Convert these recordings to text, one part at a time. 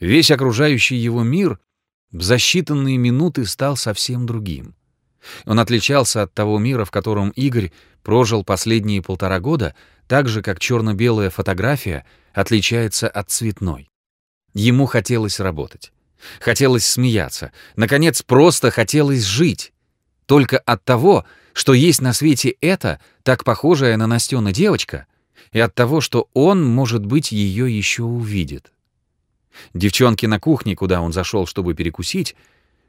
Весь окружающий его мир в за считанные минуты стал совсем другим. Он отличался от того мира, в котором Игорь прожил последние полтора года, так же, как черно-белая фотография отличается от цветной. Ему хотелось работать. Хотелось смеяться. Наконец, просто хотелось жить. Только от того, что есть на свете это, так похожая на Настена девочка, и от того, что он, может быть, ее еще увидит. Девчонки на кухне, куда он зашел, чтобы перекусить,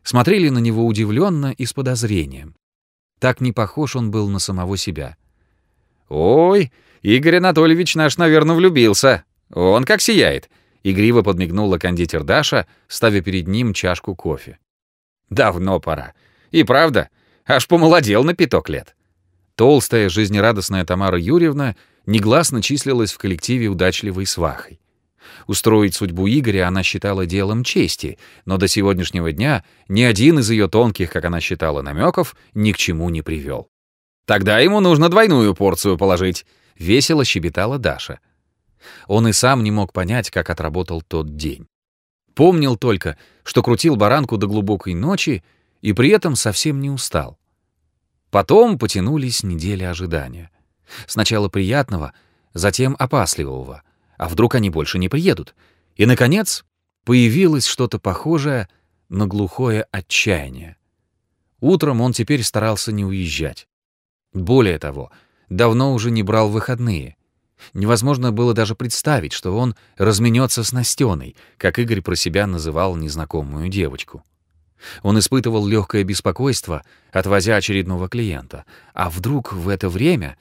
смотрели на него удивленно и с подозрением. Так не похож он был на самого себя. «Ой, Игорь Анатольевич наш, наверное, влюбился. Он как сияет», — игриво подмигнула кондитер Даша, ставя перед ним чашку кофе. «Давно пора. И правда, аж помолодел на пяток лет». Толстая, жизнерадостная Тамара Юрьевна негласно числилась в коллективе удачливой свахой. Устроить судьбу Игоря она считала делом чести, но до сегодняшнего дня ни один из ее тонких, как она считала, намеков ни к чему не привел. «Тогда ему нужно двойную порцию положить», — весело щебетала Даша. Он и сам не мог понять, как отработал тот день. Помнил только, что крутил баранку до глубокой ночи и при этом совсем не устал. Потом потянулись недели ожидания. Сначала приятного, затем опасливого — а вдруг они больше не приедут? И, наконец, появилось что-то похожее на глухое отчаяние. Утром он теперь старался не уезжать. Более того, давно уже не брал выходные. Невозможно было даже представить, что он разменется с Настеной, как Игорь про себя называл незнакомую девочку. Он испытывал легкое беспокойство, отвозя очередного клиента. А вдруг в это время...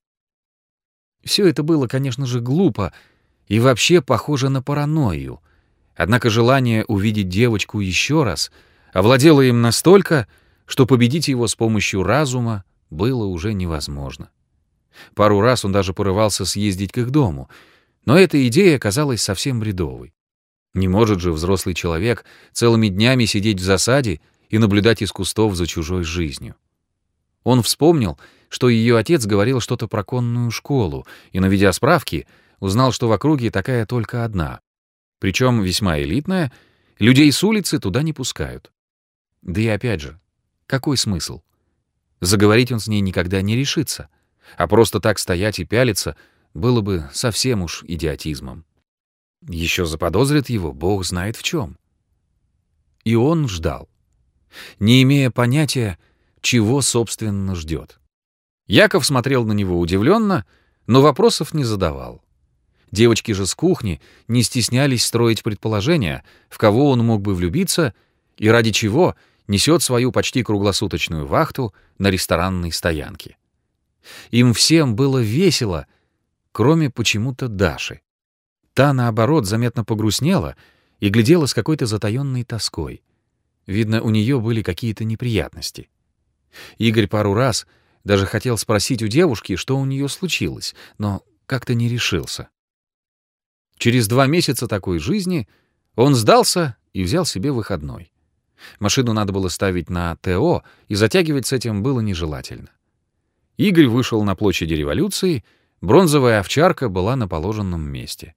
Все это было, конечно же, глупо и вообще похоже на паранойю. Однако желание увидеть девочку еще раз овладело им настолько, что победить его с помощью разума было уже невозможно. Пару раз он даже порывался съездить к их дому, но эта идея казалась совсем бредовой. Не может же взрослый человек целыми днями сидеть в засаде и наблюдать из кустов за чужой жизнью. Он вспомнил, что ее отец говорил что-то про конную школу, и, наведя справки, узнал, что в округе такая только одна. Причем весьма элитная, людей с улицы туда не пускают. Да и опять же, какой смысл? Заговорить он с ней никогда не решится, а просто так стоять и пялиться было бы совсем уж идиотизмом. Еще заподозрит его, бог знает в чем. И он ждал, не имея понятия, чего, собственно, ждет. Яков смотрел на него удивленно, но вопросов не задавал. Девочки же с кухни не стеснялись строить предположения, в кого он мог бы влюбиться и ради чего несет свою почти круглосуточную вахту на ресторанной стоянке. Им всем было весело, кроме почему-то Даши. Та, наоборот, заметно погрустнела и глядела с какой-то затаённой тоской. Видно, у нее были какие-то неприятности. Игорь пару раз даже хотел спросить у девушки, что у нее случилось, но как-то не решился. Через два месяца такой жизни он сдался и взял себе выходной. Машину надо было ставить на ТО, и затягивать с этим было нежелательно. Игорь вышел на площади революции, бронзовая овчарка была на положенном месте.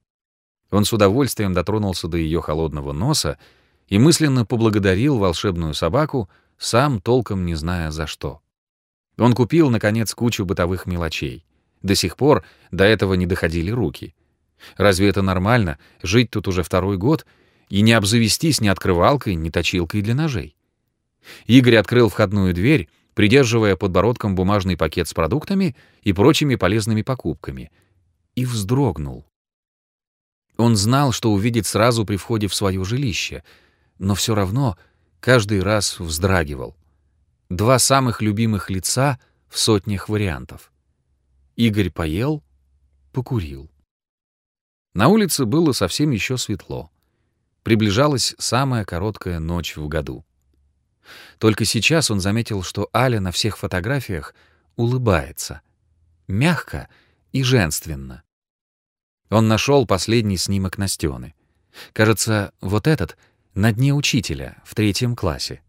Он с удовольствием дотронулся до ее холодного носа и мысленно поблагодарил волшебную собаку, сам толком не зная за что. Он купил, наконец, кучу бытовых мелочей. До сих пор до этого не доходили руки — Разве это нормально — жить тут уже второй год и не обзавестись ни открывалкой, ни точилкой для ножей? Игорь открыл входную дверь, придерживая подбородком бумажный пакет с продуктами и прочими полезными покупками, и вздрогнул. Он знал, что увидит сразу при входе в свое жилище, но все равно каждый раз вздрагивал. Два самых любимых лица в сотнях вариантов. Игорь поел, покурил. На улице было совсем еще светло. Приближалась самая короткая ночь в году. Только сейчас он заметил, что Аля на всех фотографиях улыбается. Мягко и женственно. Он нашел последний снимок Настены. Кажется, вот этот на дне учителя в третьем классе.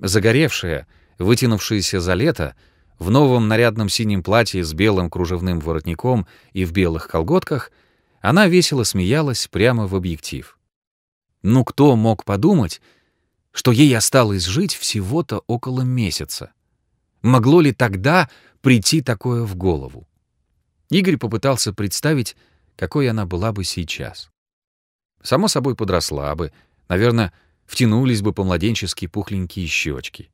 Загоревшая, вытянувшаяся за лето, в новом нарядном синем платье с белым кружевным воротником и в белых колготках — она весело смеялась прямо в объектив. Ну кто мог подумать, что ей осталось жить всего-то около месяца? Могло ли тогда прийти такое в голову? Игорь попытался представить, какой она была бы сейчас. Само собой подросла бы, наверное, втянулись бы по-младенчески пухленькие щечки.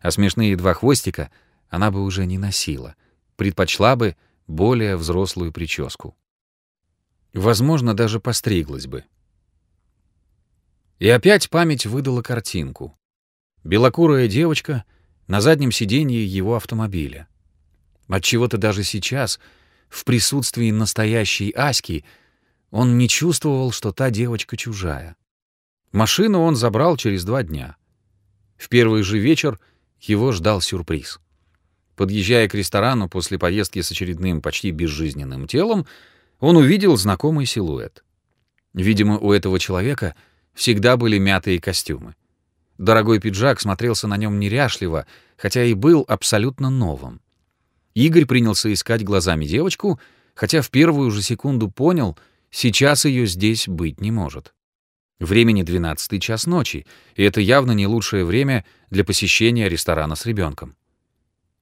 А смешные два хвостика она бы уже не носила, предпочла бы более взрослую прическу. Возможно, даже постриглась бы. И опять память выдала картинку. Белокурая девочка на заднем сиденье его автомобиля. Отчего-то даже сейчас, в присутствии настоящей Аськи, он не чувствовал, что та девочка чужая. Машину он забрал через два дня. В первый же вечер его ждал сюрприз. Подъезжая к ресторану после поездки с очередным почти безжизненным телом, он увидел знакомый силуэт. Видимо, у этого человека всегда были мятые костюмы. Дорогой пиджак смотрелся на нем неряшливо, хотя и был абсолютно новым. Игорь принялся искать глазами девочку, хотя в первую же секунду понял, сейчас ее здесь быть не может. Времени 12 час ночи, и это явно не лучшее время для посещения ресторана с ребенком.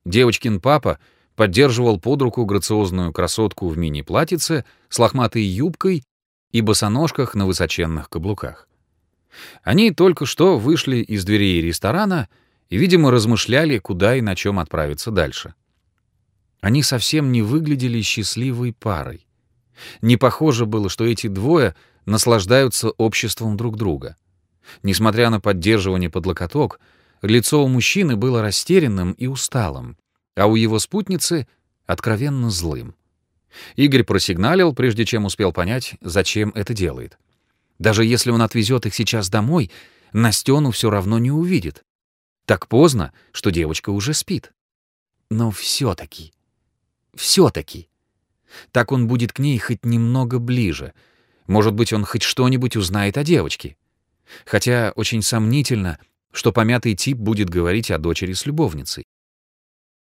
Девочкин папа поддерживал под руку грациозную красотку в мини-платьице с лохматой юбкой и босоножках на высоченных каблуках. Они только что вышли из дверей ресторана и, видимо, размышляли, куда и на чем отправиться дальше. Они совсем не выглядели счастливой парой. Не похоже было, что эти двое наслаждаются обществом друг друга. Несмотря на поддерживание под локоток, лицо у мужчины было растерянным и усталым, а у его спутницы — откровенно злым. Игорь просигналил, прежде чем успел понять, зачем это делает. Даже если он отвезет их сейчас домой, Настену все равно не увидит. Так поздно, что девочка уже спит. Но все-таки, все-таки. Так он будет к ней хоть немного ближе. Может быть, он хоть что-нибудь узнает о девочке. Хотя очень сомнительно, что помятый тип будет говорить о дочери с любовницей.